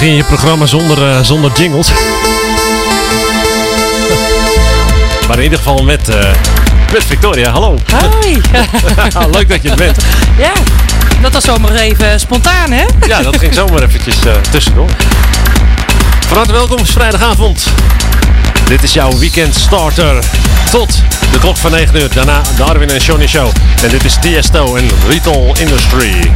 begin je programma zonder, eh, zonder jingles. maar in ieder geval met, eh, met Victoria. Hallo. Hoi. Leuk dat je er bent. Ja, dat was zomaar even spontaan, hè? ja, dat ging zomaar eventjes uh, tussendoor. Van harte welkom, vrijdagavond. Dit is jouw weekend starter. Tot de klok van 9 uur. Daarna Darwin en Johnny Show. En dit is Tiesto en Retal Industry.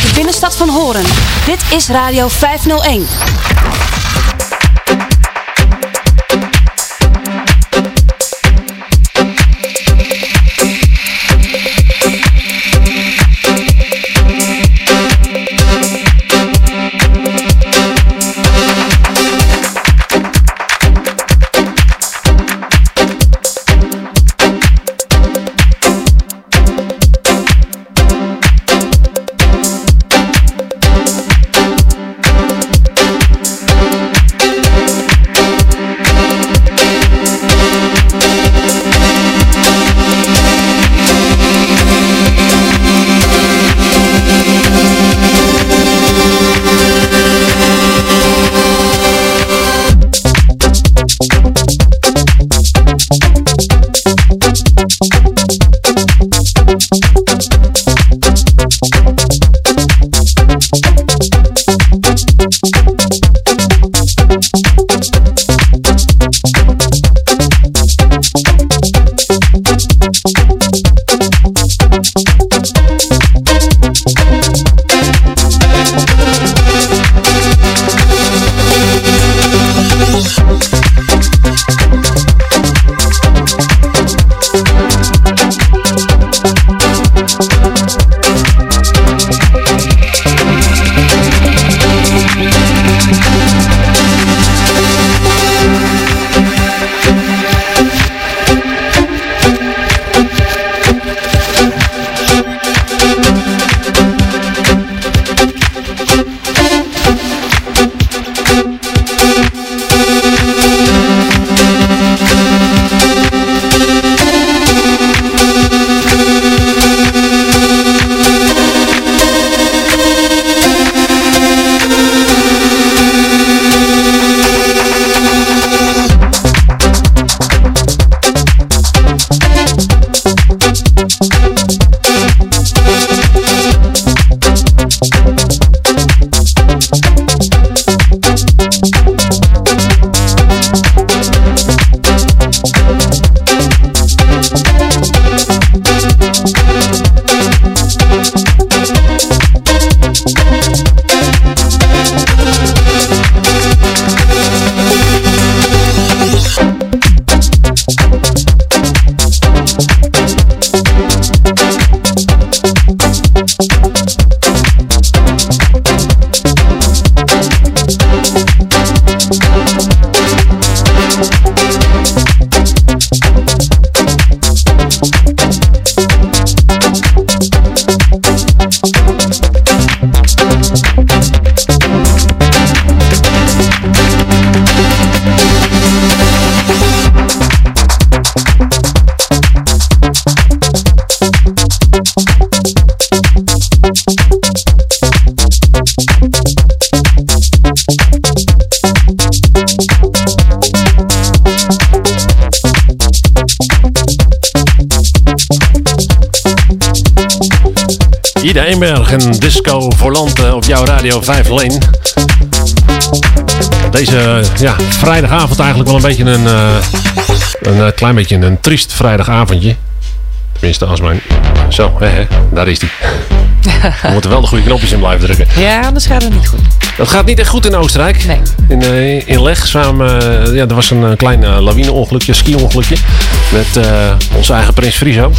Vanuit de binnenstad van Horen. Dit is Radio 501. Eenberg en Disco Volante op jouw Radio 501. Deze ja, vrijdagavond eigenlijk wel een beetje een, eh, een eh, klein beetje een triest vrijdagavondje. Tenminste, als mijn... Zo, hè, hè, daar is die. We moeten wel de goede knopjes in blijven drukken. Ja, anders gaat het niet goed. Dat gaat niet echt goed in Oostenrijk. Nee. In, eh, in Leg samen, eh, ja, er was een eh, klein uh, lawineongelukje, ski-ongelukje. Met eh, onze eigen Prins Friso.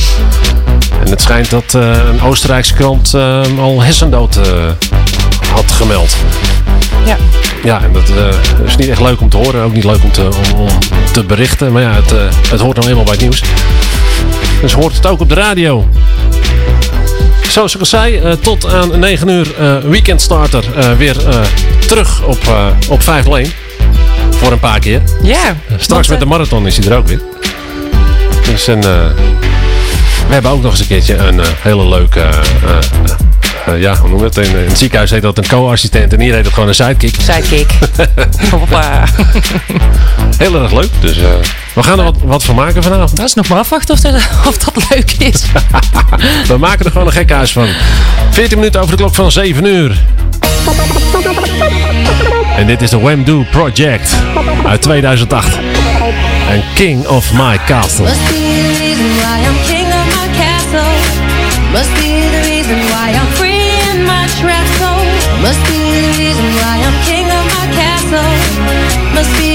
En het schijnt dat eh, een Oostenrijkse krant eh, al hersendood eh, had gemeld. Ja. Ja, en dat is niet echt leuk om te horen. Ook niet leuk om te, om, om te berichten. Maar ja, het, het hoort nou eenmaal bij het nieuws. Dus hoort het ook op de radio. Zoals ik al zei, tot aan 9 uur Weekend Starter eh, weer terug op, op 5 Lane. Voor een paar keer. Ja. Straks met de marathon is hij er ook weer. Dus een, we hebben ook nog eens een keertje een eh, hele leuke... eh, eh, ja, hoe noem je het? In, in het ziekenhuis heet dat een co-assistent en hier heet het gewoon een sidekick. Sidekick. Hoppa. Heel erg leuk. Dus eh, we gaan er wat, wat van maken vanavond. Dat is nog maar afwachten of dat, of dat leuk is. We maken er gewoon een gekhuis van. 14 minuten over de klok van 7 uur. En dit is de Wemdo Project uit 2008. En King of My Castle. Must be the reason why I'm free in my trapped soul. Must be the reason why I'm king of my castle. Must be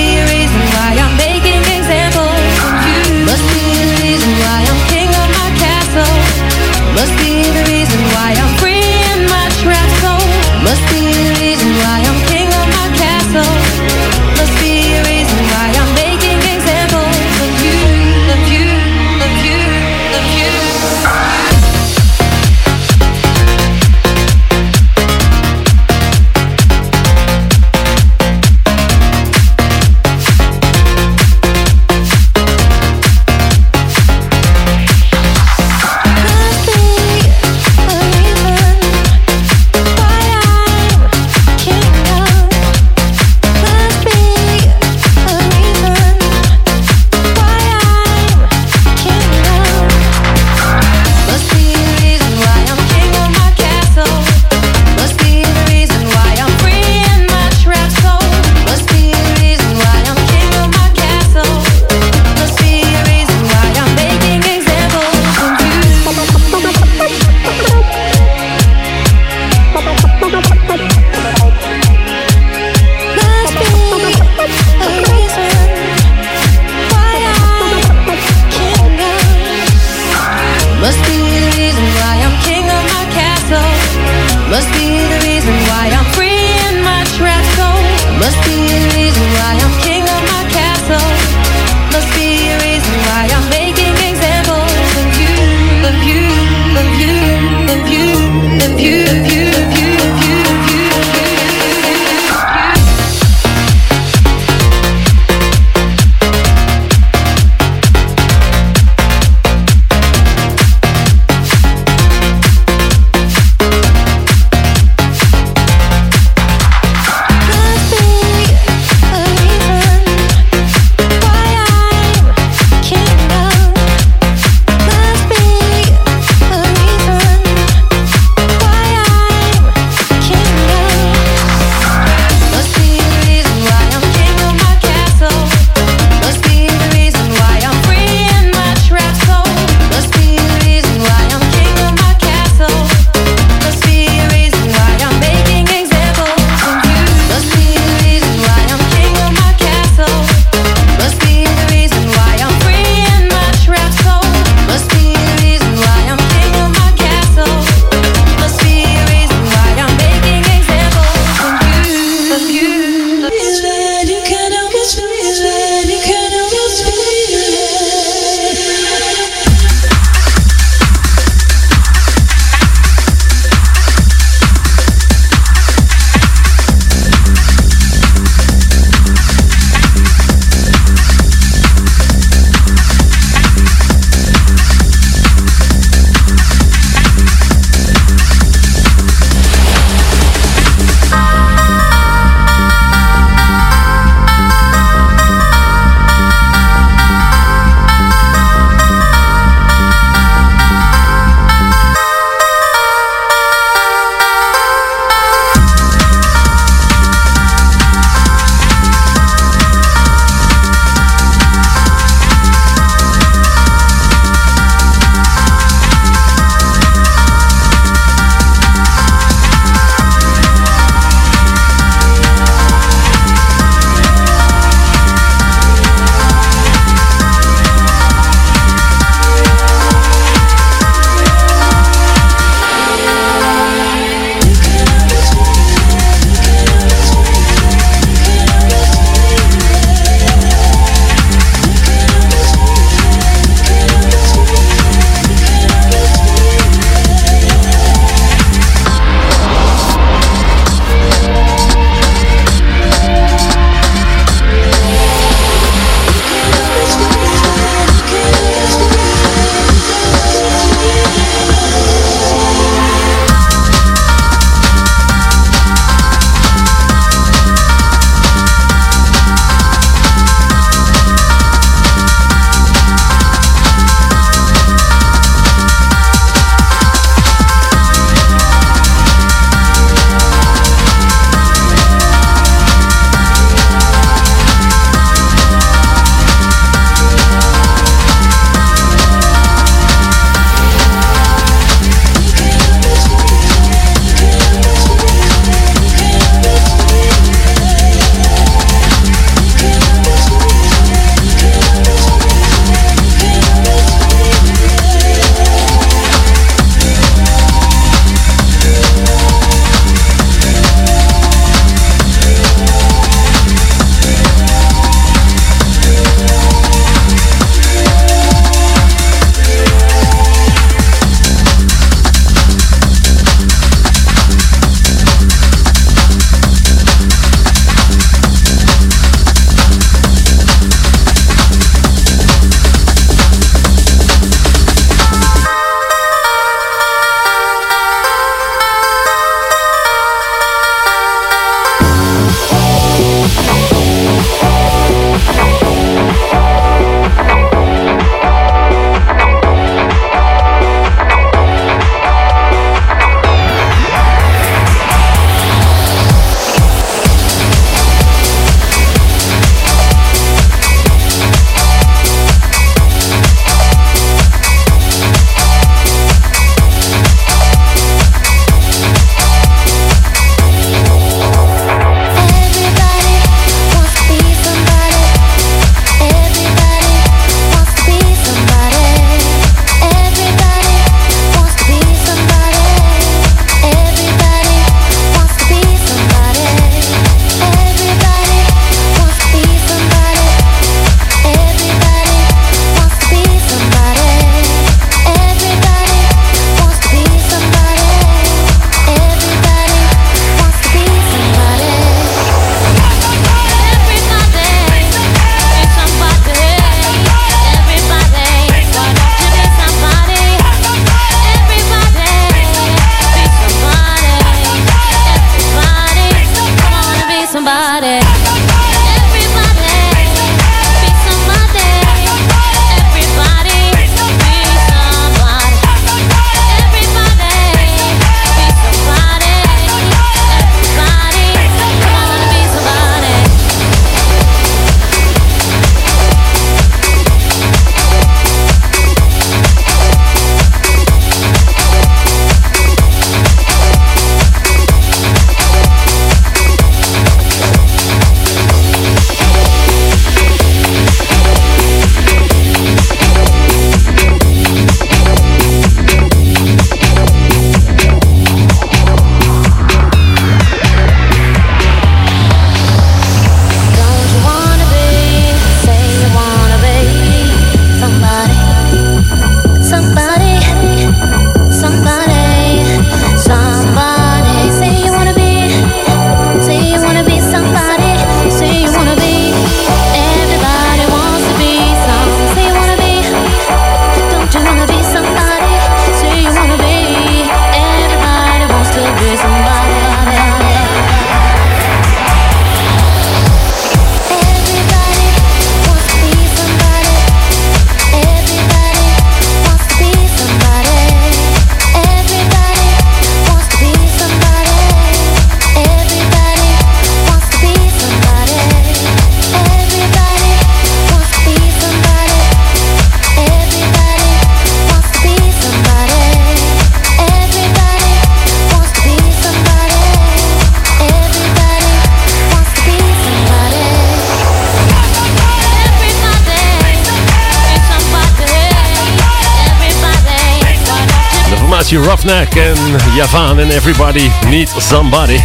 Everybody Need Somebody.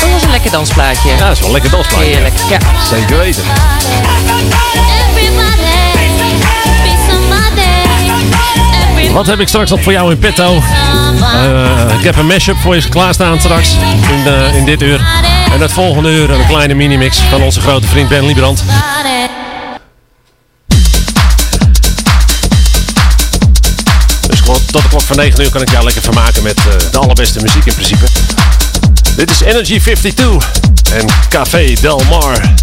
Dat was een lekker dansplaatje. Ja, dat is wel een lekker dansplaatje. Heerlijk. Ja. Zeker weten. Wat heb ik straks nog voor jou in petto? Eh, ik heb een mashup voor je klaarstaan straks in, eh, in dit uur. En het volgende uur een kleine minimix van onze grote vriend Ben Liebrand. Tot de klok van 9 uur kan ik jou lekker vermaken met eh, de allerbeste muziek in principe. Dit is Energy 52 en Café Del Mar.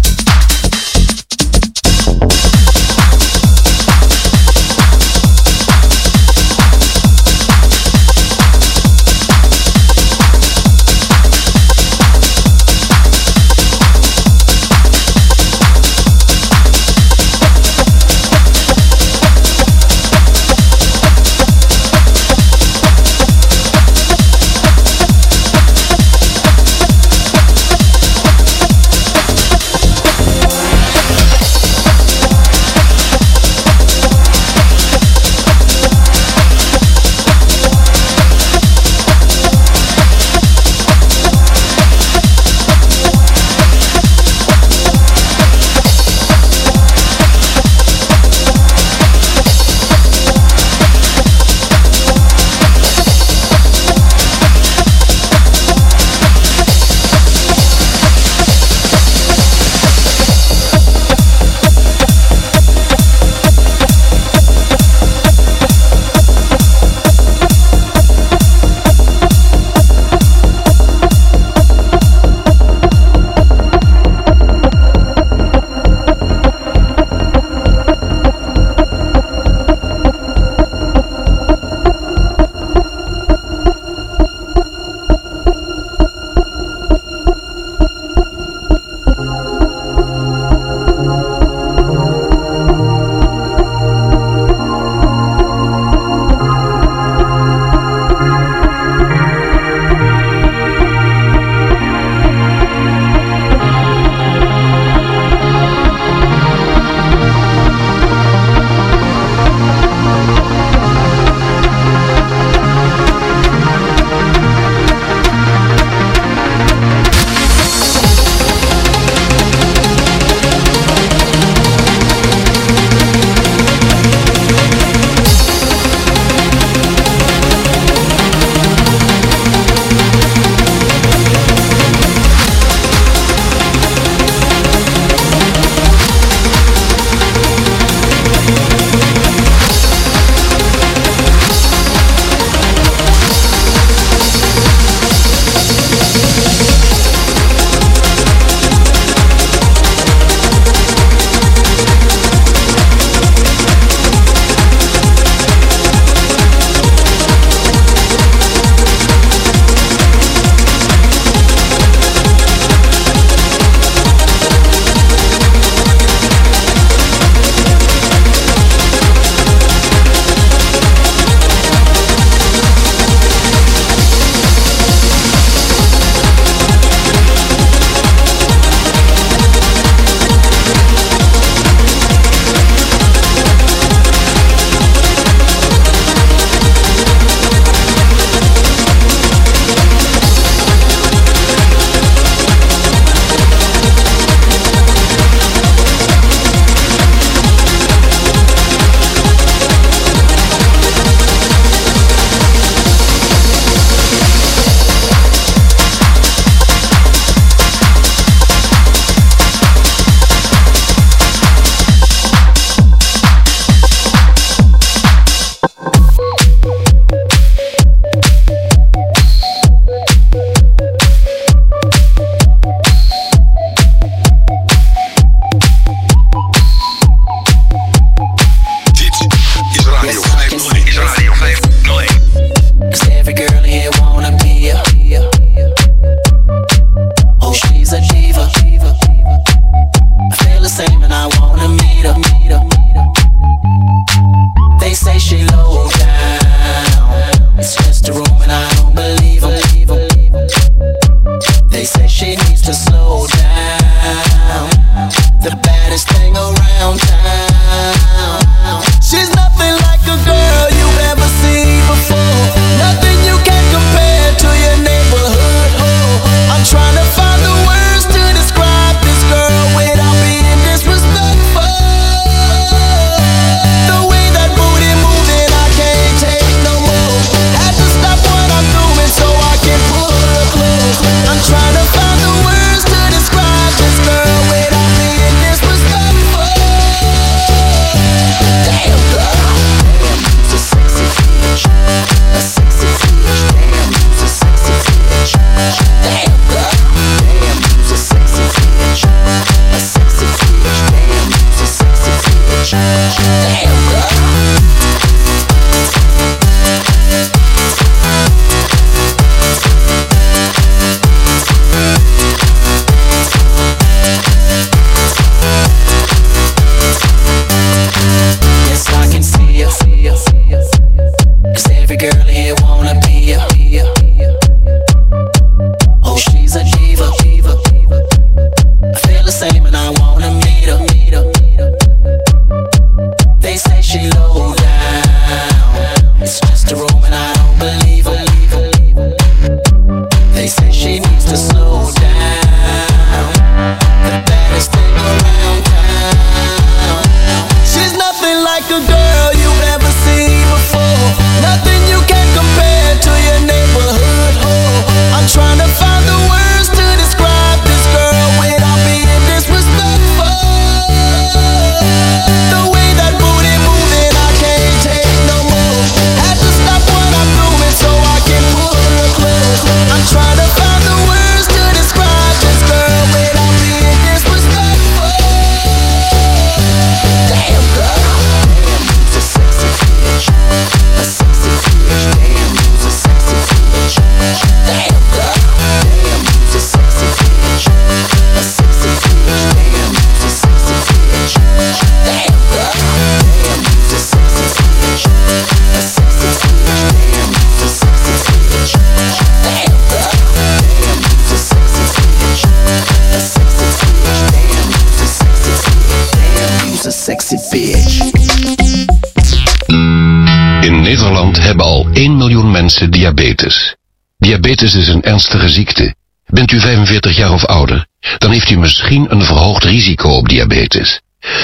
Diabetes. Diabetes is een ernstige ziekte. Bent u 45 jaar of ouder, dan heeft u misschien een verhoogd risico op diabetes.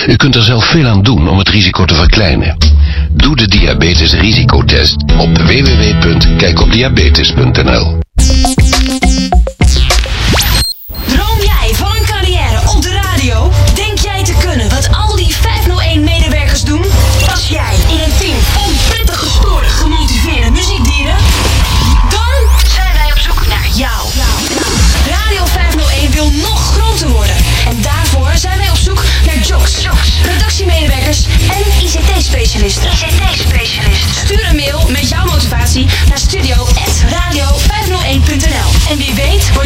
U kunt er zelf veel aan doen om het risico te verkleinen. Doe de diabetesrisicotest op www.kijkopdiabetes.nl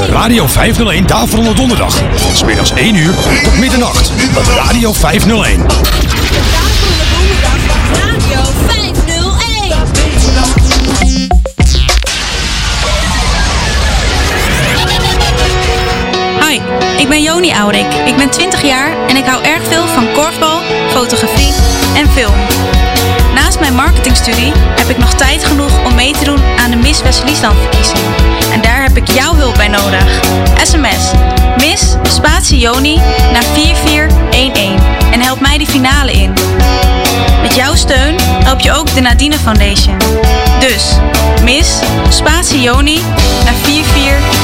Radio 501 Daverende Donderdag. Van 's middags 1 uur tot middernacht. Op Radio 501. Radio 501. Hoi, ik ben Joni Aurik. Ik ben 20 jaar en ik hou erg veel van korfbal, fotografie en film. Naast mijn marketingstudie heb ik nog tijd genoeg om mee te doen aan de Miss West-Friesland verkiezing. En daar heb ik jouw hulp bij nodig. SMS Miss Spatie naar 4411 en help mij die finale in. Met jouw steun help je ook de Nadine Foundation. Dus Miss Spatie Joni naar 4411.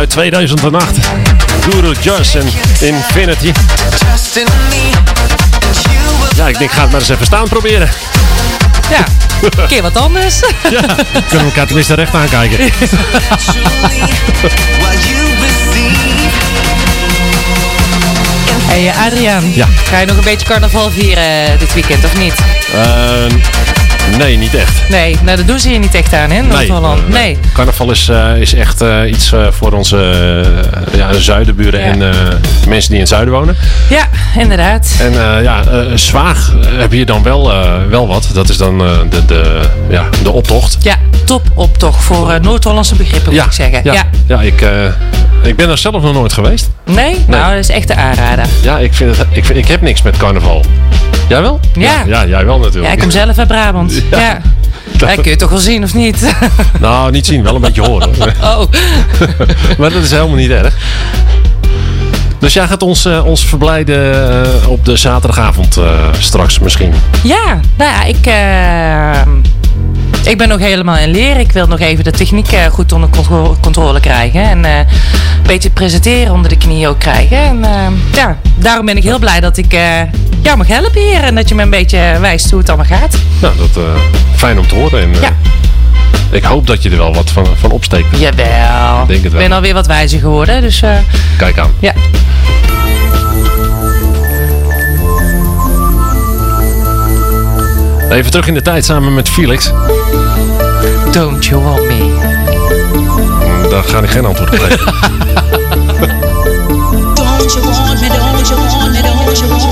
Uit 2008. Guru Josh en Infinity. Ja, ik denk, ga het maar eens even staan proberen. Ja, een keer wat anders. Ja, kunnen we elkaar tenminste recht aankijken. Hey Adriaan, Ja. ga je nog een beetje carnaval vieren eh, dit weekend of niet? Eh, nee, niet echt. Nee, nou dat doen ze hier niet echt aan, hè, Noord-Holland. Nee. Carnaval is, eh, is echt eh, iets eh, voor onze ja, zuidenburen Ja. en mensen die in het zuiden wonen. Ja, inderdaad. En ja, Zwaag heb je dan wel, wel wat. Dat is dan de, de, ja, de optocht. Ja, top op toch voor Noord-Hollandse begrippen, moet ik zeggen. Ja, Ja. ja. ik, ik ben er zelf nog nooit geweest. Nee? Nou, dat is echt de aanrader. Ja, ik, vind het, ik, vind, ik heb niks met carnaval. Jij wel? Ja. Ja, jij wel natuurlijk. Ja, ik kom zelf uit Brabant. Ja. ja. kun je toch wel zien, of niet? Nou, niet zien, wel een beetje horen. oh. maar dat is helemaal niet erg. Dus jij gaat ons, eh, ons verblijden eh, op de zaterdagavond eh, straks misschien. Ja, nou ja, ik, eh, ik ben nog helemaal in leer. Ik wil nog even de techniek goed onder contro- controle krijgen. En eh, een beetje presenteren onder de knie ook krijgen. En eh, ja, daarom ben ik heel blij dat ik eh, jou mag helpen hier. En dat je me een beetje wijst hoe het allemaal gaat. Nou, dat eh fijn om te horen. En, eh, Ja. Ik hoop dat je er wel wat van, van opsteekt. Jawel. Ik denk het Ik wel. ben alweer wat wijzer geworden. Dus eh, Kijk aan. ja. Even terug in de tijd samen met Felix. Don't you want me? Daar ga ik geen antwoord op geven. Don't you want me, don't you want me, don't you want my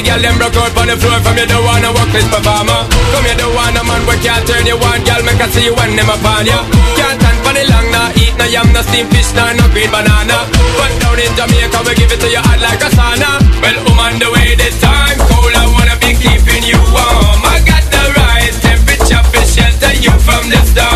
the girl them broke out on the floor from you don't wanna work this performer. Come you don't wanna man we can't turn you on, girl make I see you when them upon ya. Can't stand for the long nah, eat no yam, no steam fish, nah, no green banana. But down in Jamaica we give it to you hot like a sauna. Well, woman, the way this time, cold I wanna be keeping you warm. I got the right temperature for shelter you from the storm.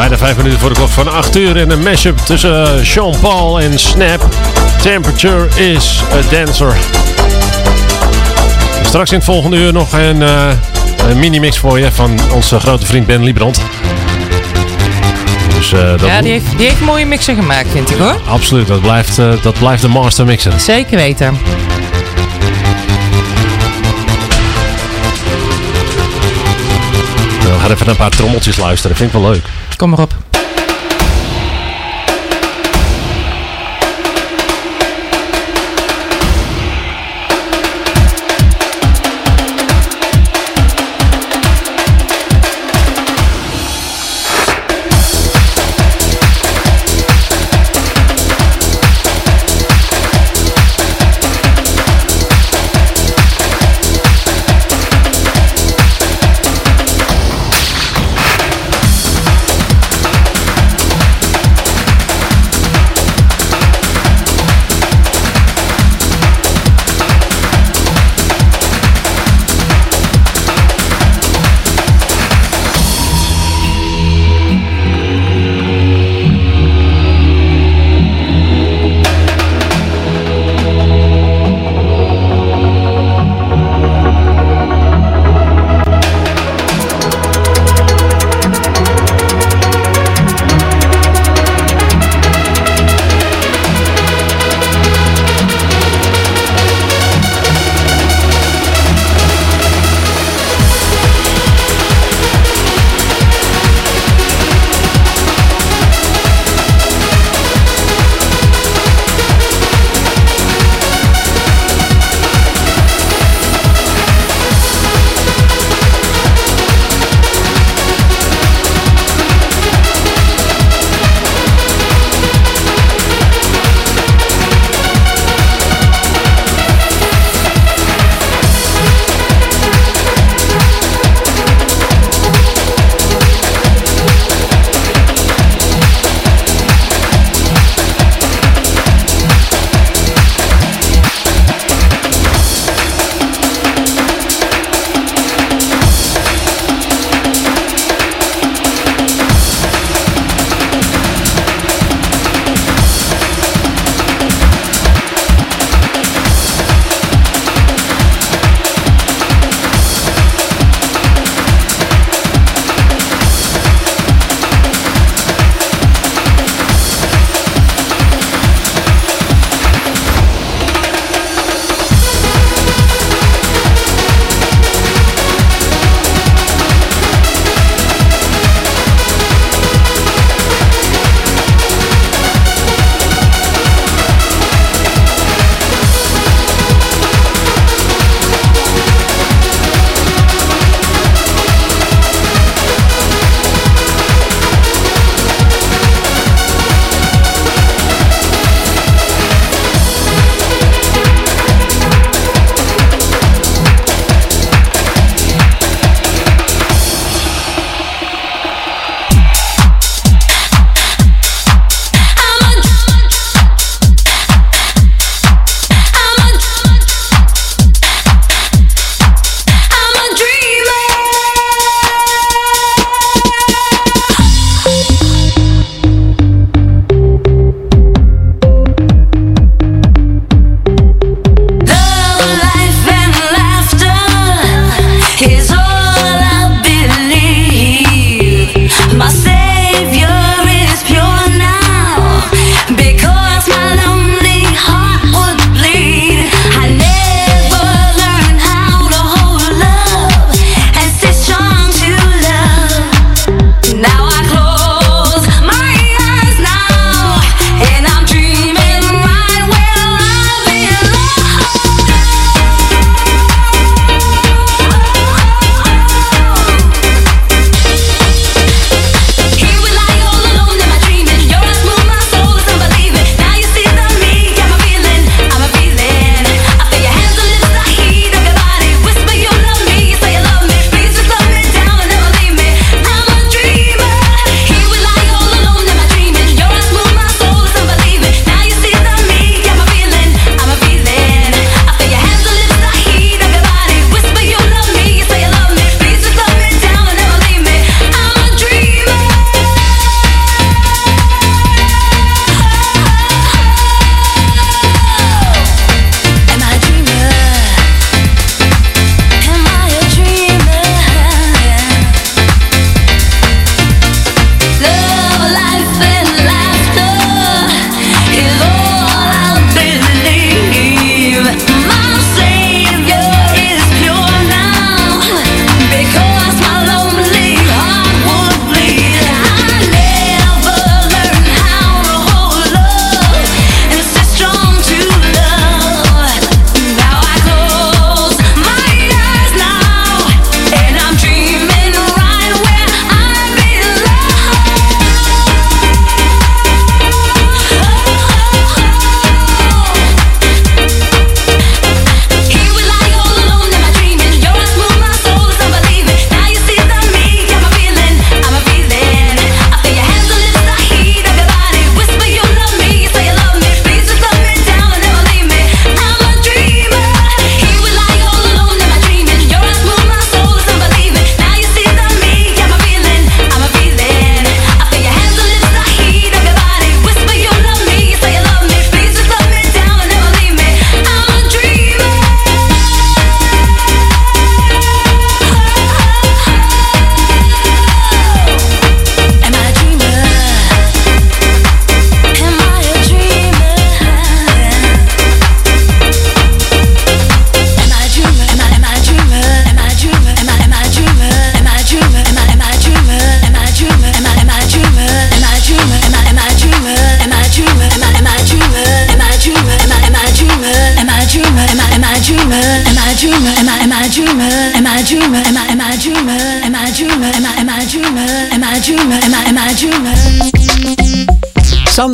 Bijna vijf minuten voor de klok van 8 uur in een mashup tussen eh, Sean Paul en Snap. Temperature is a dancer. Straks in het volgende uur nog een, uh, een mini-mix voor je van onze grote vriend Ben Liebrand. Dus, eh, dat ja, die heeft, die heeft mooie mixen gemaakt, vind ik hoor. Absoluut, dat blijft, uh, dat blijft de master mixen. Zeker weten. We gaan even naar een paar trommeltjes luisteren, vind ik wel leuk kom maar op.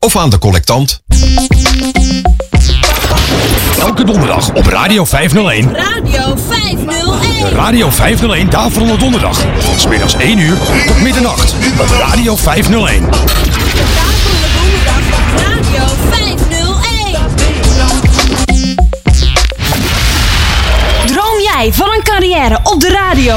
of aan de collectant. Elke donderdag op Radio 501. Radio 501. De Radio 501 Daverende Donderdag. Van middags 1 uur tot middernacht. Op Radio 501. Radio 501. Droom jij van een carrière op de radio?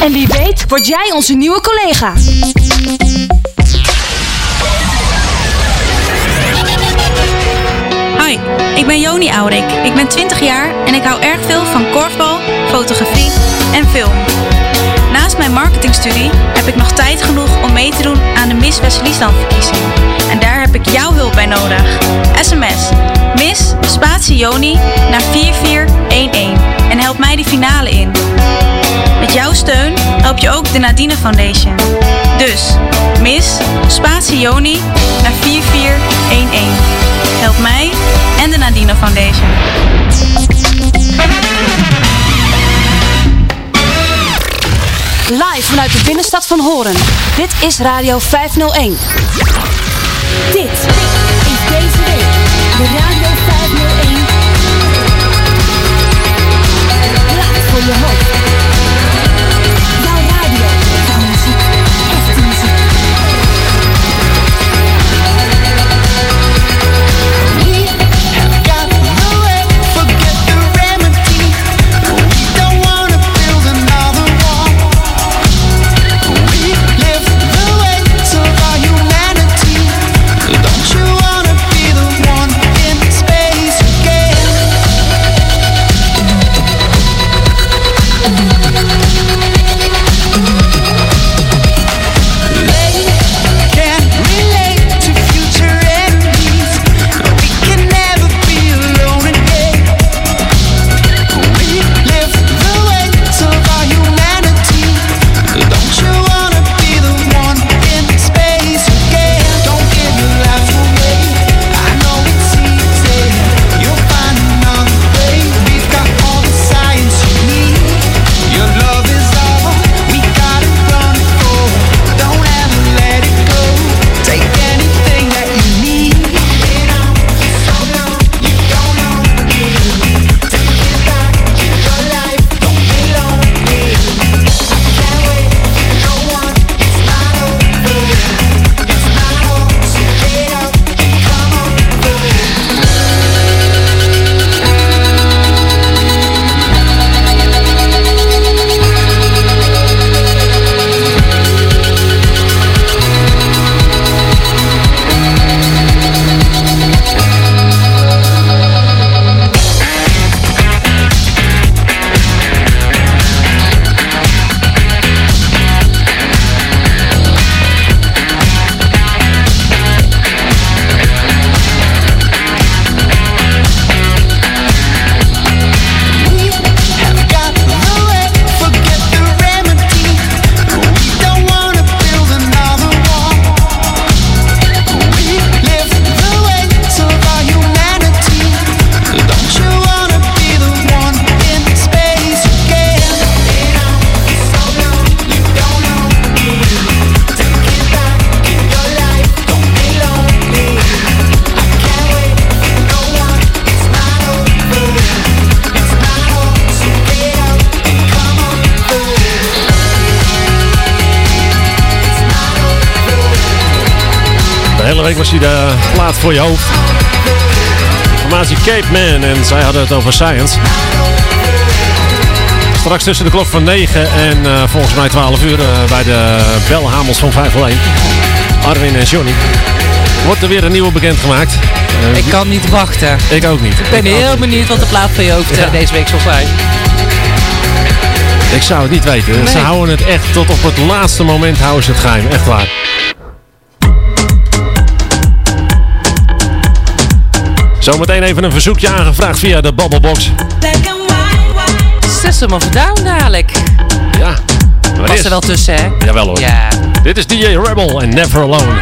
En wie weet word jij onze nieuwe collega. Hoi, ik ben Joni Aurik. Ik ben 20 jaar en ik hou erg veel van korfbal, fotografie en film. Naast mijn marketingstudie heb ik nog tijd genoeg om mee te doen aan de Miss West-Friesland-verkiezing. En daar heb ik jouw hulp bij nodig. SMS Miss Spatie Joni naar 4411 en help mij die finale in. Met jouw steun help je ook de Nadine Foundation. Dus Miss Spatie Joni naar 4411. Help mij en de Nadine Foundation. Live vanuit de binnenstad van Horen. Dit is Radio 501. Dit is deze week de Radio 501. Laat voor je hoofd. Was hij de plaat voor je hoofd. formatie Cape Man. En zij hadden het over Science. Straks tussen de klok van 9 en eh, volgens mij 12 uur eh, bij de Belhamels van 501. Arwin en Johnny. Wordt er weer een nieuwe bekendgemaakt. Eh, Ik kan niet wachten. Ik ook niet. Ik ben heel benieuwd wat de plaat van je hoofd Ja. deze week zal zijn. Ik zou het niet weten. Ze houden het echt tot op het laatste moment houden ze het geheim. Echt waar. Zometeen even een verzoekje aangevraagd via de Babbelbox. System of Down dadelijk. Ja. Was er wel tussen, hè? Jawel hoor. Ja. Dit is DJ Rebel en Never Alone.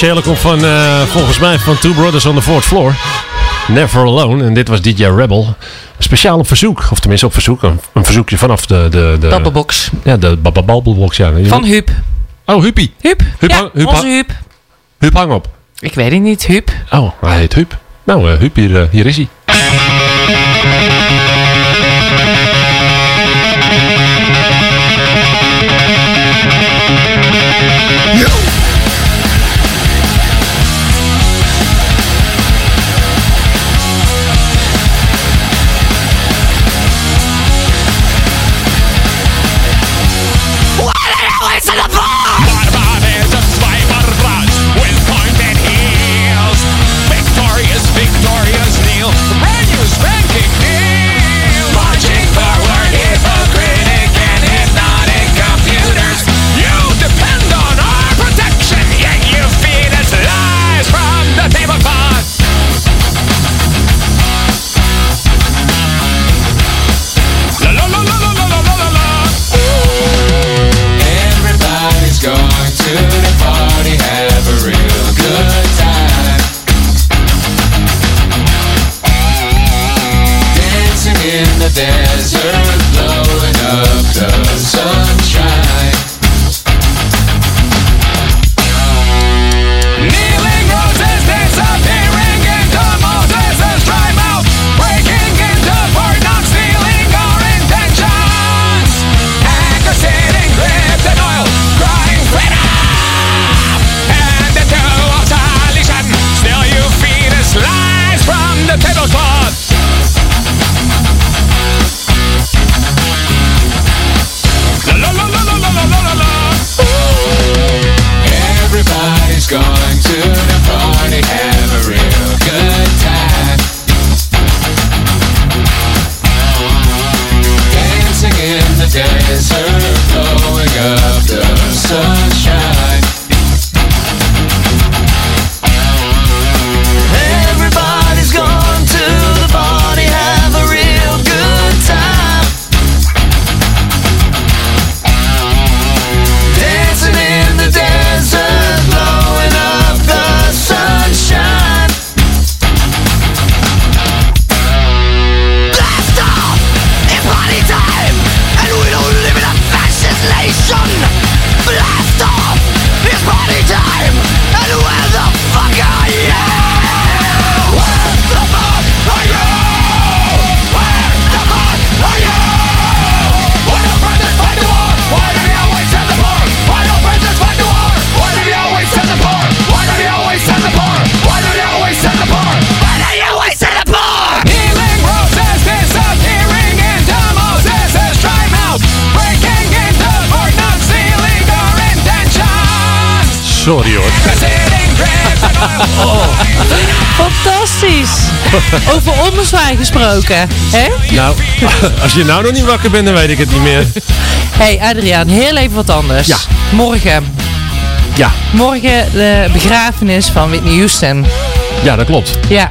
Officiële komt van, eh, volgens mij van Two Brothers on the Fourth Floor. Never Alone. En dit was DJ Rebel. Speciaal op verzoek. Of tenminste op verzoek. Een, een verzoekje vanaf de... de, de Babbelbox. Ja, de Babbelbox. Ja. Van Huub. Oh, Huupie. Huub. Huub, ja, hang- Huub, onze Huub. Huub, hang op. Ik weet het niet, Huub. Oh, hij heet Huub. Nou, Huub, hier, eh, hier is hij. Over ommezwaai gesproken. Hè? Nou, als je nou nog niet wakker bent, dan weet ik het niet meer. hey Adriaan, heel even wat anders. Ja. Morgen. Ja, Morgen de begrafenis van Whitney Houston. ja dat klopt. Ja.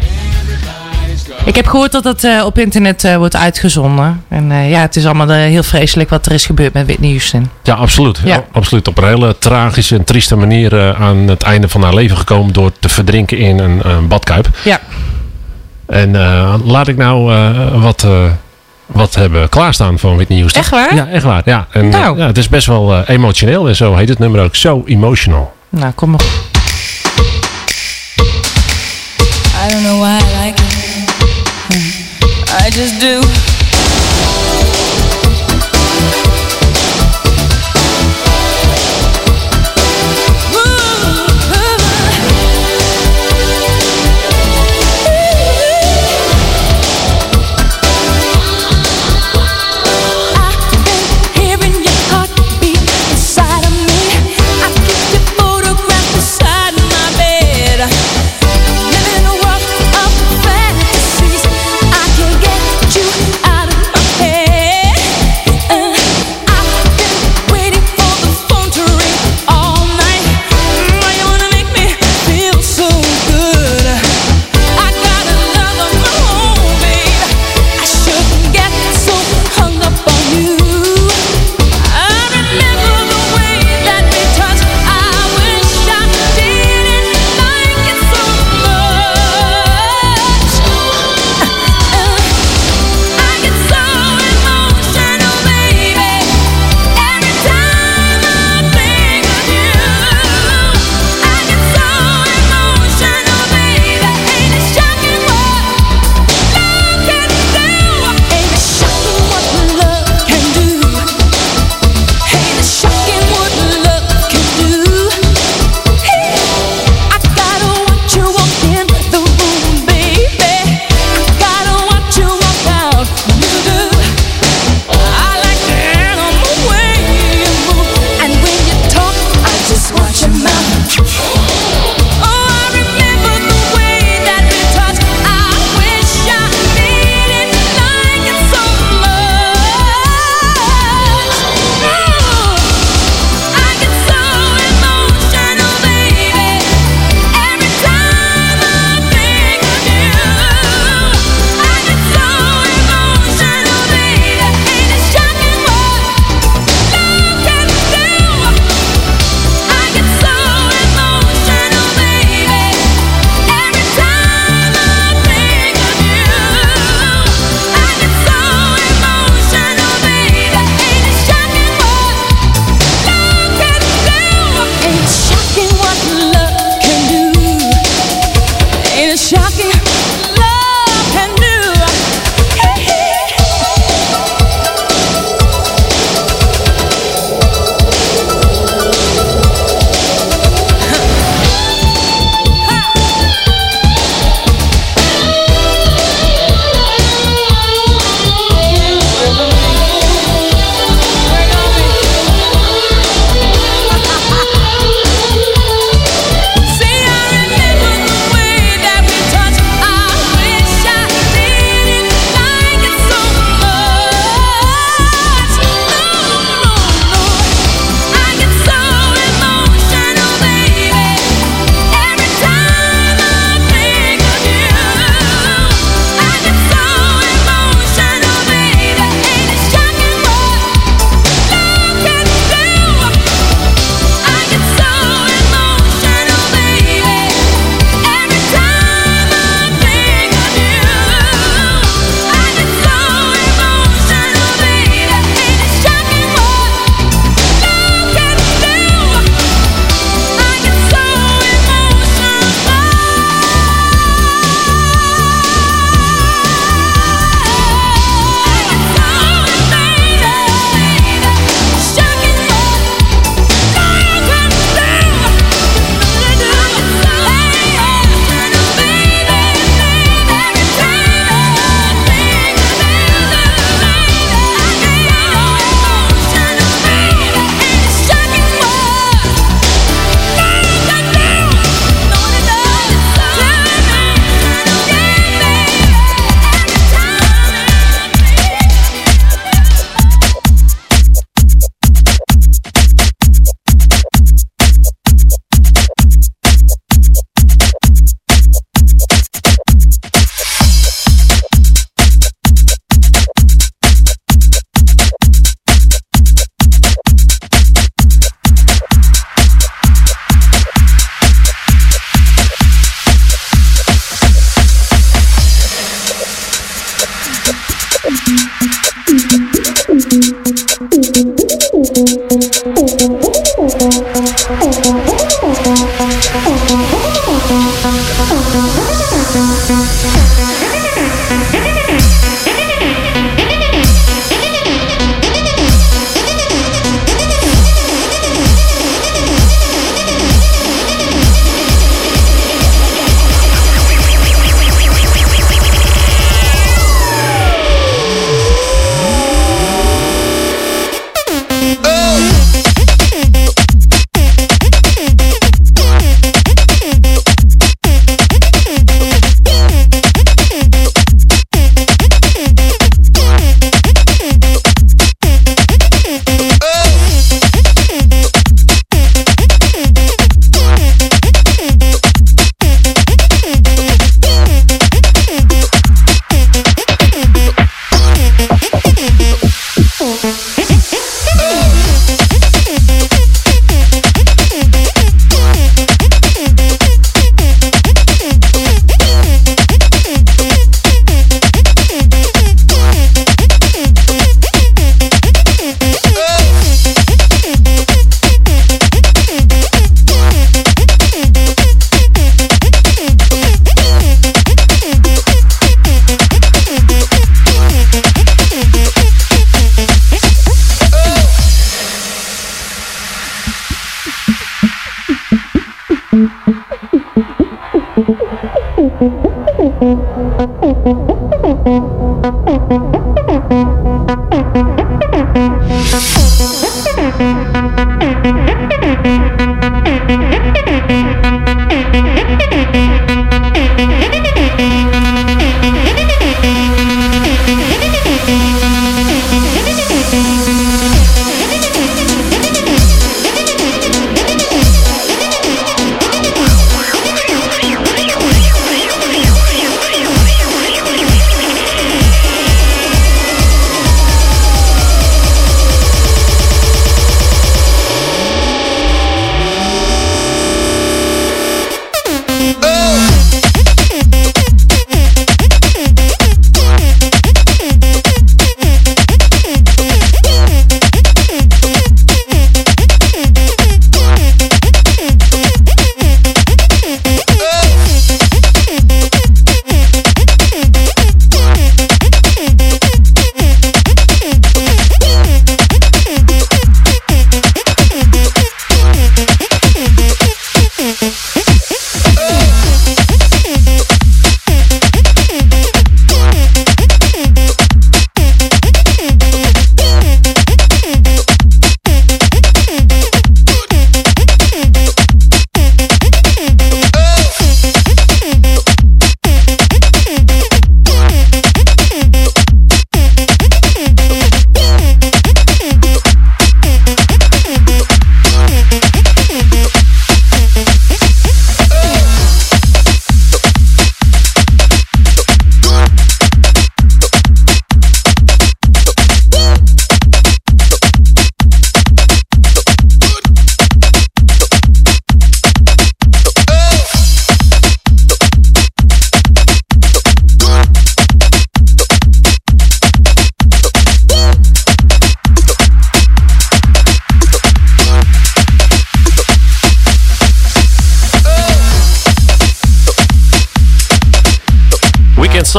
Ik heb gehoord dat het eh, op internet eh, wordt uitgezonden. En eh, ja, het is allemaal heel vreselijk wat er is gebeurd met Whitney Houston. Ja, absoluut. Ja. Absoluut. Op een hele tragische en trieste manier aan het einde van haar leven gekomen door te verdrinken in een, een badkuip. Ja. En eh, laat ik nou eh, wat, eh, wat hebben klaarstaan van Whitney Houston. Echt waar? Ja, echt waar. Ja. En, Nou. ja, het is best wel eh, emotioneel en zo heet het nummer ook. So emotional. Nou, kom maar. I don't know why I like it. I just do.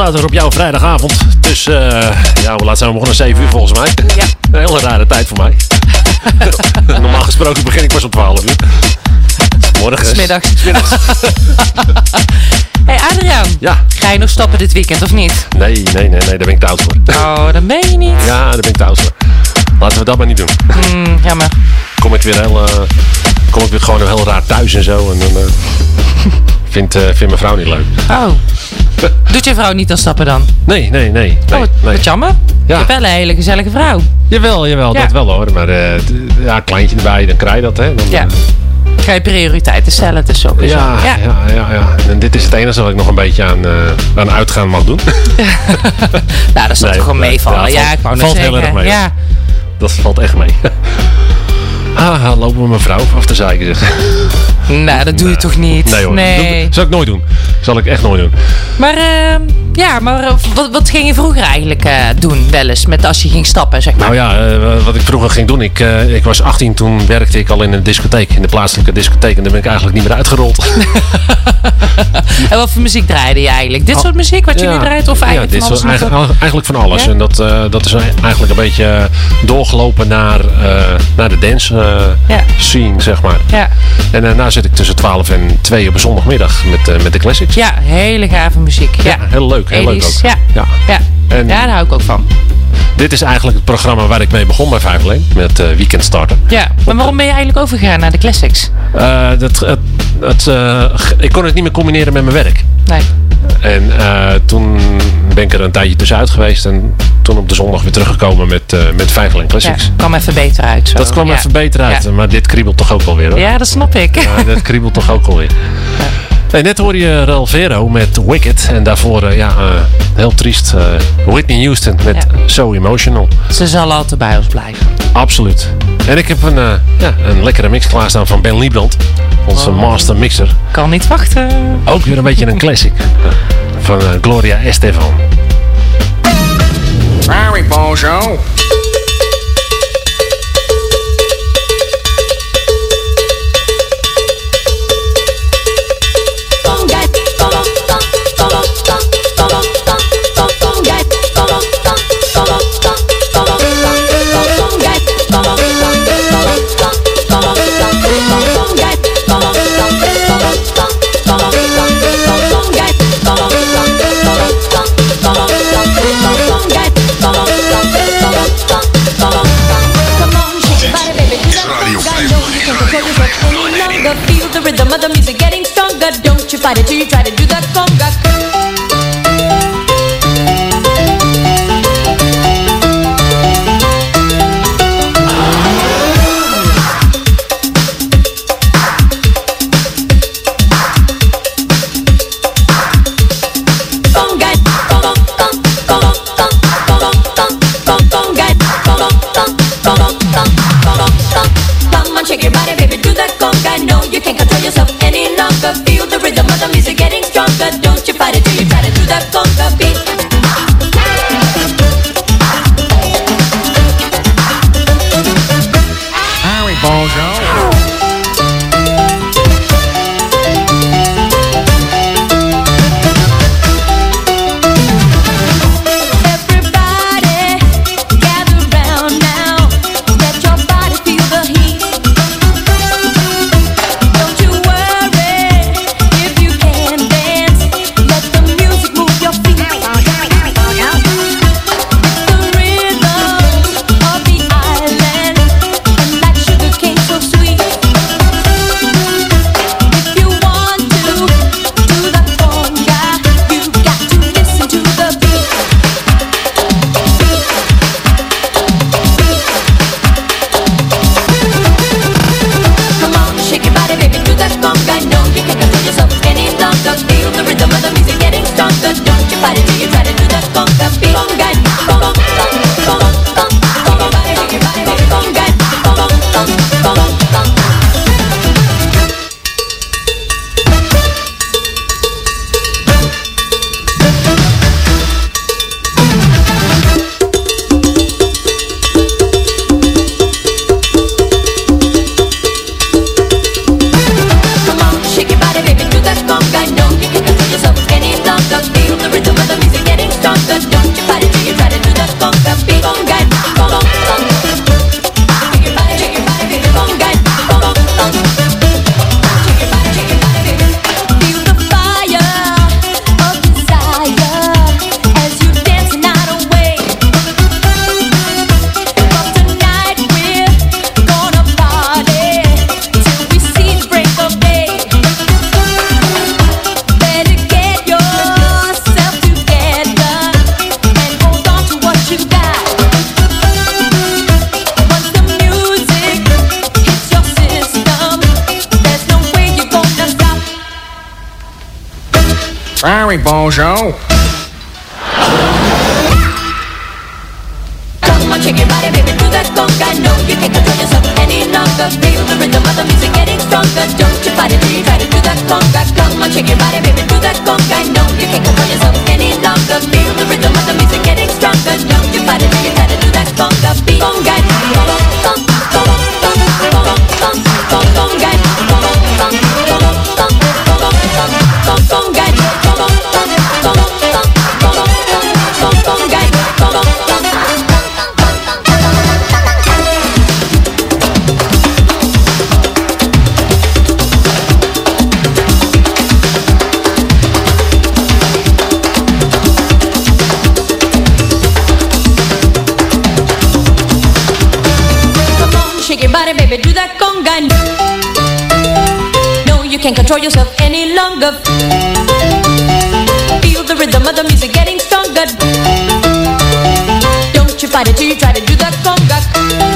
Starter op jouw vrijdagavond. Tussen, eh, ja, hoe laat zijn we begonnen? 7 uur volgens mij. Ja. Een hele rare tijd voor mij. Normaal gesproken begin ik pas om 12 uur. Morgen. Smiddags. Smiddags. hey Adriaan. Ja. Ga je nog stappen dit weekend of niet? Nee, nee, nee, nee, daar ben ik te oud voor. Oh, dat meen je niet. Ja, daar ben ik te oud voor. Laten we dat maar niet doen. Hmm, jammer. Kom ik weer heel, eh, kom ik weer gewoon heel raar thuis en zo. En dan eh, vindt, vindt mijn vrouw niet leuk. Oh. Doet je vrouw niet aan stappen dan? Nee, nee, nee. nee, oh, wat, nee. wat jammer. Je hebt wel een hele gezellige vrouw. Jawel, jawel, Ja. dat wel hoor. Maar t- ja, kleintje erbij, dan krijg je dat hè. Dan, Ja. eh, Ga je prioriteiten stellen, dus ook. ja, ja. Ja, ja, En dit is het enige wat ik nog een beetje aan, eh, aan uitgaan mag doen. Nou, dat zal Nee, toch gewoon meevallen. Ja, valt- ik wou net valt heel erg mee. Ja. Dat valt echt mee. Ah, lopen we mijn vrouw af te zeiken zeg. Nou, dat doe je toch niet? Nee hoor, Nee. dat zal ik nooit doen. zal ik echt nooit doen. Maar, ehm, ja, maar eh, wat, wat ging je vroeger eigenlijk eh, doen, wel eens, met als je ging stappen, zeg maar? Nou ja, eh, wat ik vroeger ging doen. Ik, ik was 18, toen werkte ik al in een discotheek. In de plaatselijke discotheek. En daar ben ik eigenlijk niet meer uitgerold. En wat voor muziek draaide je eigenlijk? Dit soort muziek wat je nu draait? Of eigenlijk ja, van dit alles soort- eigenlijk, eigenlijk van alles. Ja? En dat, dat is eigenlijk een beetje doorgelopen naar, naar de dance Ja. scene, zeg maar. Ja. En daarna zit ik tussen 12 en 2 op een zondagmiddag met, eh, met de classics. Ja, hele gave muziek. Ja, Heel leuk, heel leuk 80s, ook. Ja. Ja. Ja. En- daar hou ik ook van. Dit is eigenlijk het programma waar ik mee begon bij 5 met eh Weekend Starter. Ja, maar waarom ben je eigenlijk overgegaan naar de classics? Eh, dat, het, het, g- ik kon het niet meer combineren met mijn werk. Nee. En eh, toen ben ik er een tijdje tussenuit geweest. En toen op de zondag weer teruggekomen met, eh met 5 Ja, Classics. kwam even beter uit. Zo. Dat kwam ja. even beter uit. Ja. Maar dit kriebelt toch ook alweer hoor. Ja, dat snap ik. Ja, dat kriebelt toch ook alweer. Nee, net hoorde je Ralvero met Wicked. En daarvoor, eh, ja, eh, heel triest, eh, Whitney Houston met So Emotional. Ze zal altijd bij ons blijven. Absoluut. En ik heb een, eh, ja, een lekkere mix klaarstaan van Ben Liebrand. Onze Oh. master mixer. Kan niet wachten. Ook weer een beetje een classic. Van Gloria Estefan. Harry Bozo. The the music getting stronger. Don't you fight it till you try to do that conga. Shake your body, baby, do that conga. No, you can't control yourself any longer. Feel the rhythm of the music getting stronger. Don't you fight it you try to do that conga. Come on, shake your body, baby, do that conga. No, you can't control yourself any longer. Feel the rhythm of the music getting stronger. Don't you fight it you try to do that conga. Conga. Conga. Can't control yourself any longer. Feel the rhythm of the music getting stronger. Don't you fight it till you try to do that conga.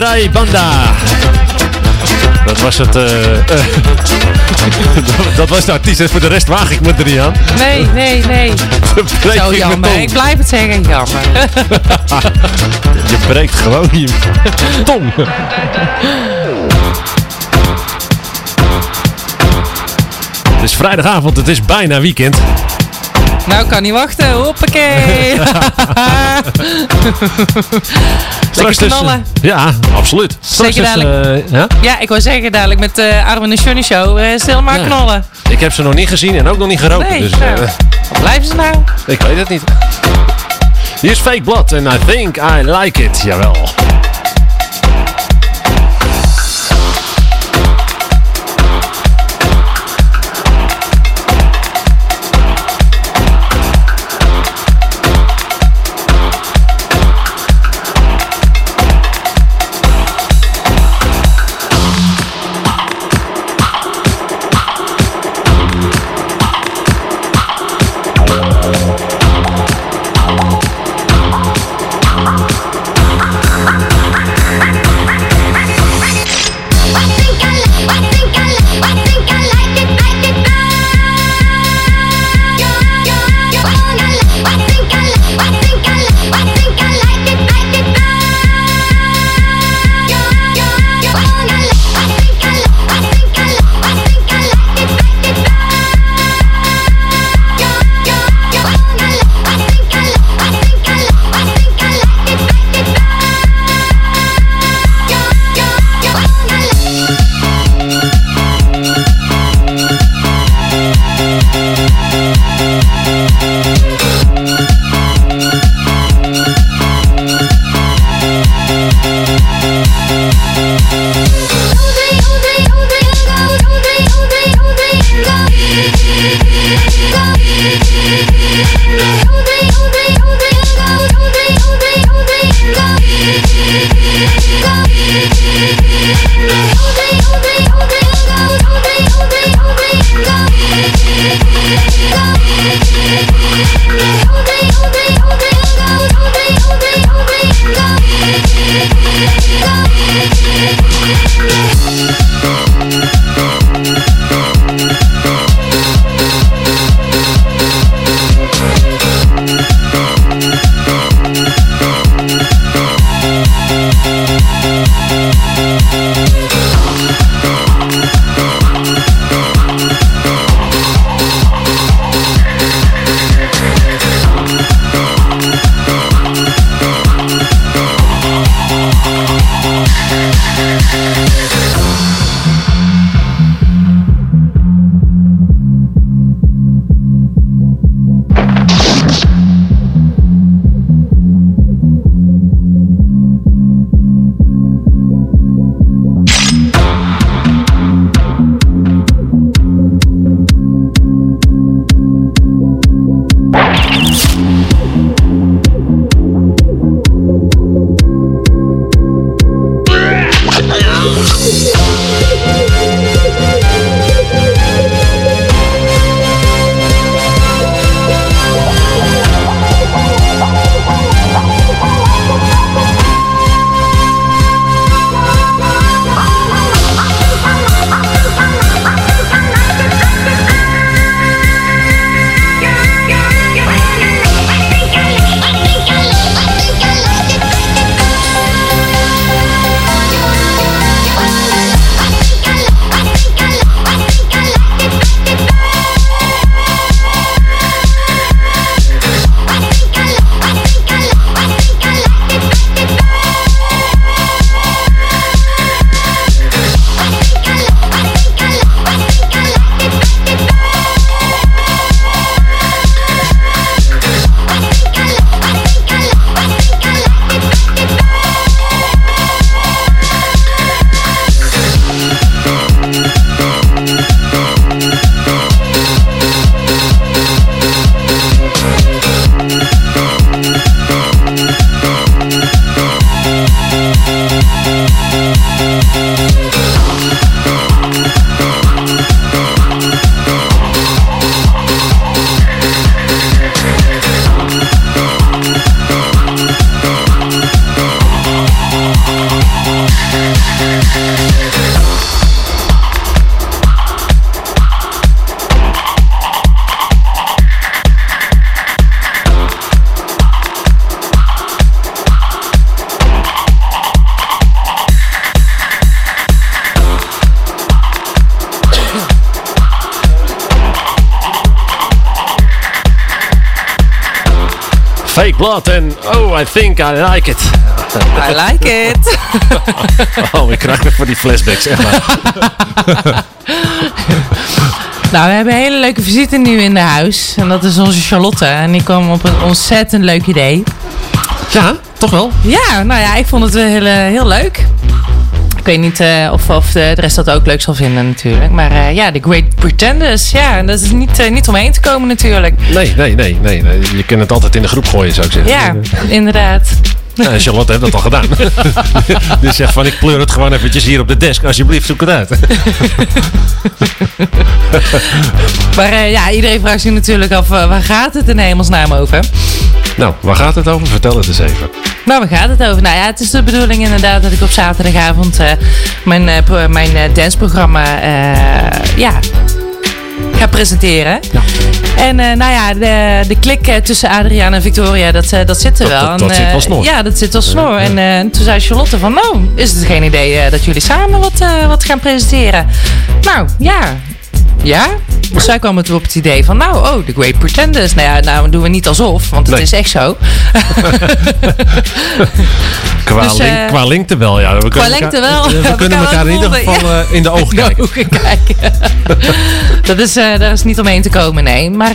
Rai Banda. Dat was het. eh, dat- was de artiest. Voor de rest waag ik me er niet aan. Nee, nee, nee. Zo jammer. Ik blijf het zeggen, jammer. Je breekt gewoon je tong. Het is vrijdagavond, het is bijna weekend. Nou, kan niet wachten. Hoppakee. Lekker dus, knallen. eh, ja, absoluut. Straks Zeker dus, dadelijk. eh, ja? Ja, ik wou zeggen dadelijk met de Armin en Johnny Show. eh, stil maar Ja. knallen. Ik heb ze nog niet gezien en ook nog niet geroken. Nee, dus, nou, eh, blijven ze nou? ik weet het niet. Hier is Fake Blood en I think I like it. Jawel. Fake Blood en Oh, I Think I Like It. I like it. Oh, ik krijg weer voor die flashbacks, echt waar. Nou, we hebben een hele leuke visite nu in de huis. En dat is onze Charlotte. En die kwam op een ontzettend leuk idee. Ja, toch wel? Ja, nou ja, ik vond het wel heel, eh, heel leuk. Ik weet niet eh, of, of de, de rest dat ook leuk zal vinden natuurlijk. Maar eh, ja, The Great Pretenders. Ja, dat is niet, eh, niet omheen te komen natuurlijk. Nee, nee, nee, nee, nee. Je kunt het altijd in de groep gooien, zou ik zeggen. Ja, inderdaad. Ja, Charlotte heeft dat al gedaan. Die zegt van, ik pleur het gewoon eventjes hier op de desk. Alsjeblieft, zoek het uit. Maar ja, iedereen vraagt zich natuurlijk af, waar gaat het in hemelsnaam over? nou, waar gaat het over? Vertel het eens even. Nou, waar gaat het over? Nou ja, het is de bedoeling inderdaad dat ik op zaterdagavond eh, mijn, pro- mijn danceprogramma eh, ja, ga presenteren. En eh, nou ja, de, de klik tussen Adriaan en Victoria, dat, dat zit er wel. dat- dat En, zit wel snor. Ja, dat zit wel snor. En toen zei Charlotte van, nou, is het geen idee dat jullie samen wat, wat gaan presenteren? Nou, ja. Ja? Dus zij kwam toen op het idee van, nou, oh, The Great Pretenders. Nou ja, nou doen we niet alsof, want het Nee. is echt zo. Qua, Dus, eh, qua lengte wel, ja. We qua kunnen lengte elkaar- wel. We We kunnen elkaar in ieder geval ja. eh, in de ogen kijken. ogen kijken. dat is, daar is niet omheen te komen, nee. Maar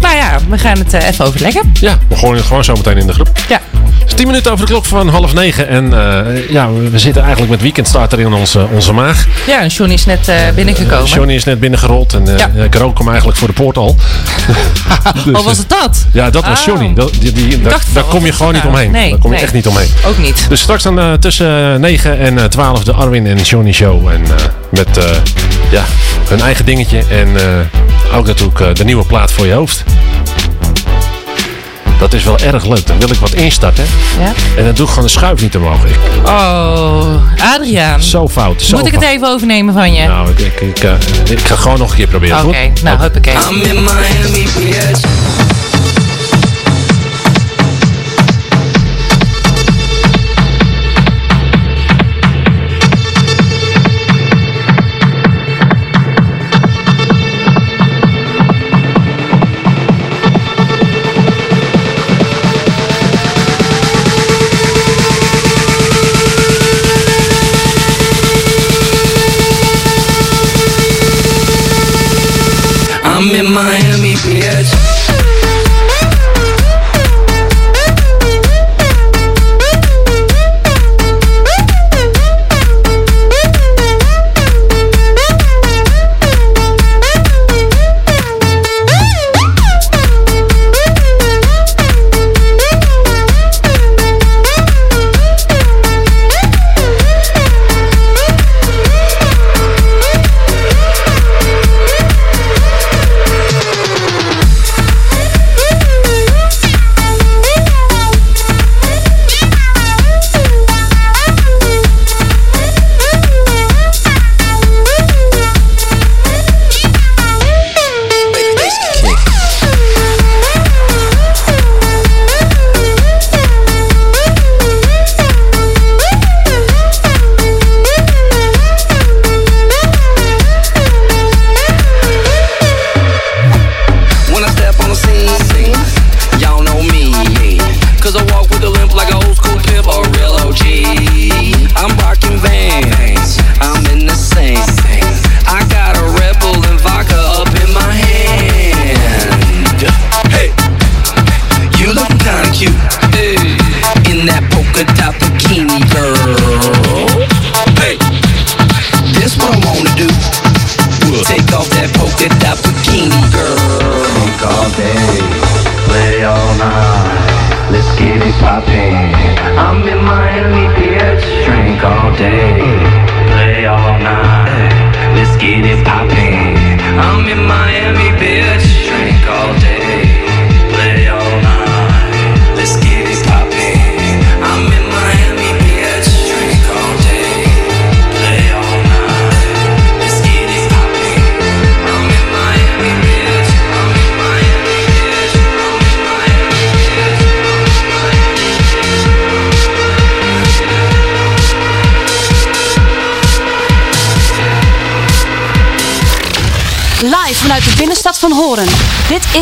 nou ja, we gaan het even overleggen. Ja, we gooien het gewoon zo meteen in de groep. Ja. Het is 10 minuten over de klok van half negen. En eh, ja, we zitten eigenlijk met weekendstarter in onze, onze maag. Ja, en Johnny is net eh, binnengekomen. Johnny is net binnengerold en eh, Ja. ik rook hem eigenlijk voor de poort al. Dus, oh, was het dat? Ja, dat was Oh. Johnny. Dat, die, die- daar kom je gewoon niet omheen. Nee, daar kom je nee. echt niet omheen. Ook niet. Dus straks dan tussen 9 en eh 12 de Arwin en Johnny Show. En met ja, hun eigen dingetje. En ook natuurlijk de nieuwe plaat voor je hoofd. Dat is wel erg leuk. Dan wil ik wat instarten. Ja? En dan doe ik gewoon de schuif niet omhoog. Ik, Oh, Adriaan. zo fout. Zo Moet ik het even overnemen van je? Nou, ik, ik, ik, eh, ik ga gewoon nog een keer proberen. Oké, goed? nou, huppakee. I'm in Miami,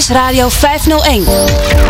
Radio 501.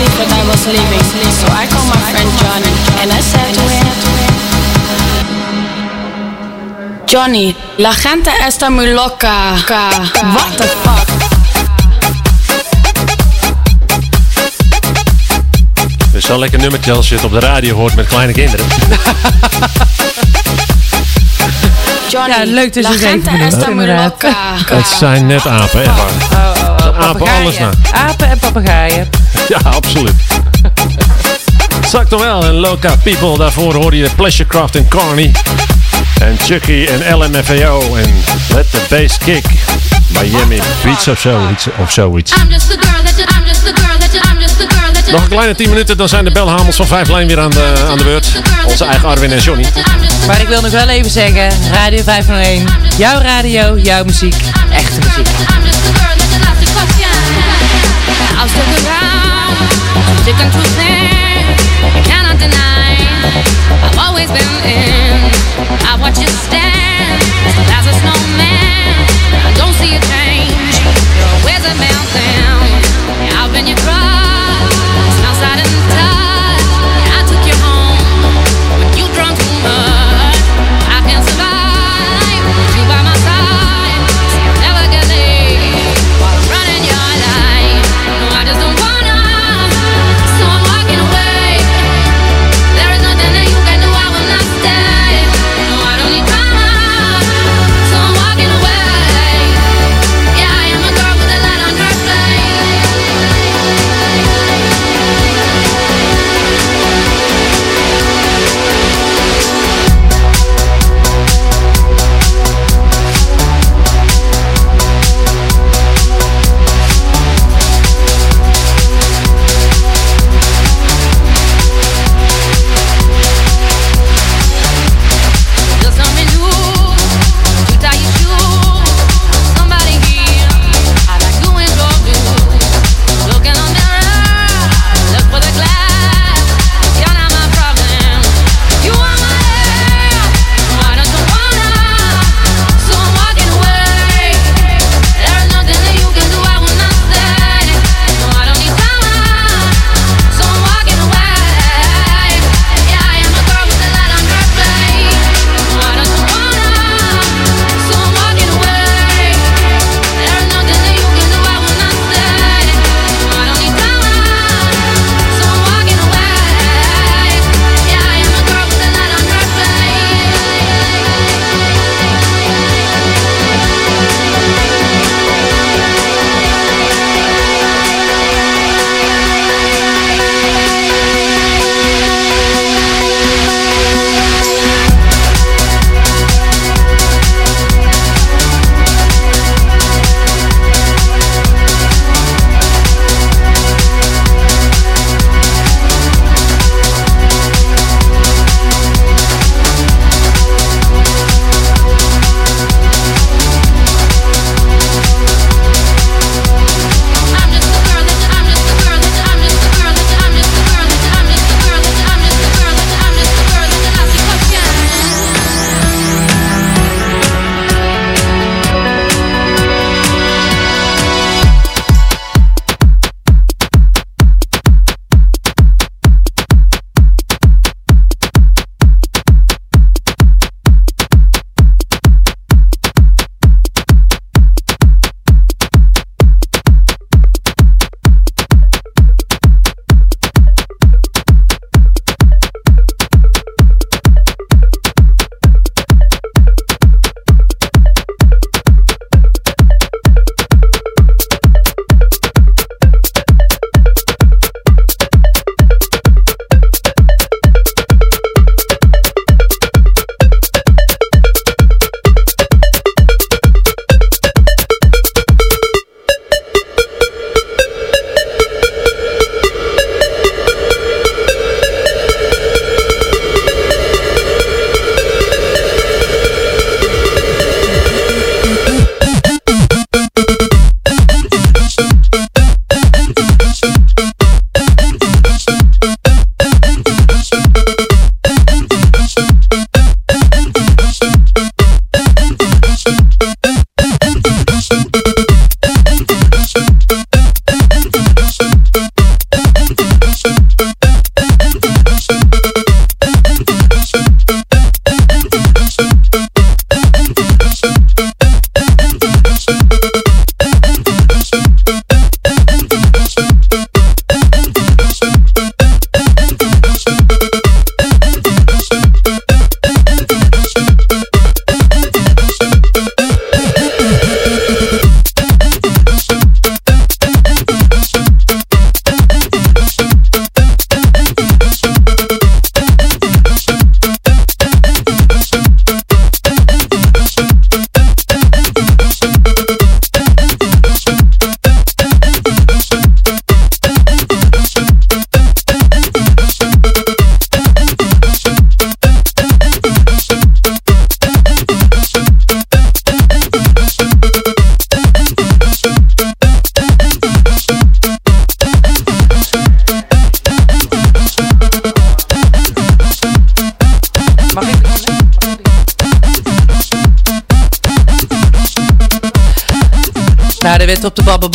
believe what I was living, so I called my friend Johnny and I said to him, Johnny, la gente está muy loca. What the fuck? Het is wel een lekker nummertje als je het op de radio hoort met kleine kinderen. Johnny, Ja, leuk tussen la zeven gente minuten, está muy inderdaad. loca. Het zijn net apen, echt waar. Oh, apen papegaaien. alles na. Apen en papegaaien. Ja, absoluut. Zak toch wel en Loca People. Daarvoor hoorde je Pleasurecraft en Carney. En Chucky en LMFAO. En Let the Bass Kick. Miami Beats of zoiets. Of zoiets. Nog een kleine 10 minuten, dan zijn de belhamels van 5 Lijn weer aan de, aan de beurt. Onze eigen Arwin en Johnny. Maar ik wil nog wel even zeggen, Radio 501, jouw radio, jouw muziek, echte muziek. I'll stick around, cannot deny. I've always been in. I watch you stand as a snowman. I don't see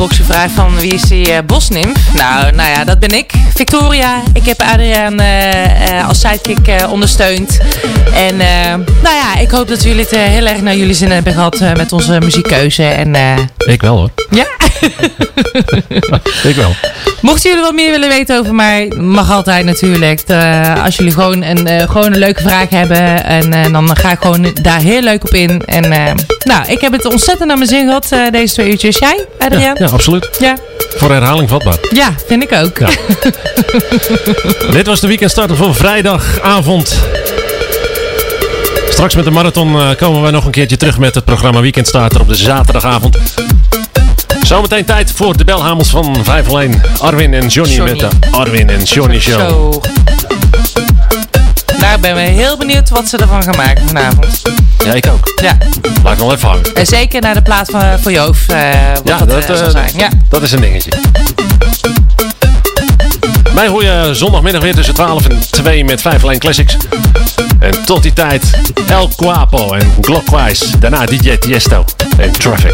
gevraagd van wie is die bosnimf? Nou, nou ja, dat ben ik. Victoria. Ik heb Adriaan eh, eh, als sidekick ondersteund. En nou ja, ik hoop dat jullie het heel erg naar jullie zin hebben gehad eh, met onze muziekkeuze. En Ik wel hoor. ja, Ik wel. Mochten jullie wat meer willen weten over mij, mag altijd natuurlijk. Eh, als jullie gewoon een, eh, gewoon een leuke vraag hebben, en eh, dan ga ik gewoon daar heel leuk op in. En nou, ik heb het ontzettend naar mijn zin gehad eh, deze twee uurtjes. Jij, Adriaan? Ja, absoluut. Ja. Voor herhaling vatbaar. Ja, vind ik ook. Ja. Dit was de weekendstarter van vrijdagavond. Straks met de marathon komen wij nog een keertje terug met het programma Weekendstarter op de zaterdagavond. Zometeen tijd voor de belhamels van 501. Arwin en Johnny, Johnny. met de Arwin en Johnny Show. Daar ben we heel benieuwd wat ze ervan gaan maken vanavond. Ja, ik ook. Ja. Blijf nog even hangen. En zeker naar de plaats van, voor Joof. eh wat Ja, dat, dat, eh, eh, zal zijn. Ja. dat is een dingetje. Mij hoor je zondagmiddag weer tussen 12 en 2 met 5 Lane Classics. En tot die tijd El Quapo en Glockwise. Daarna DJ Tiesto en Traffic.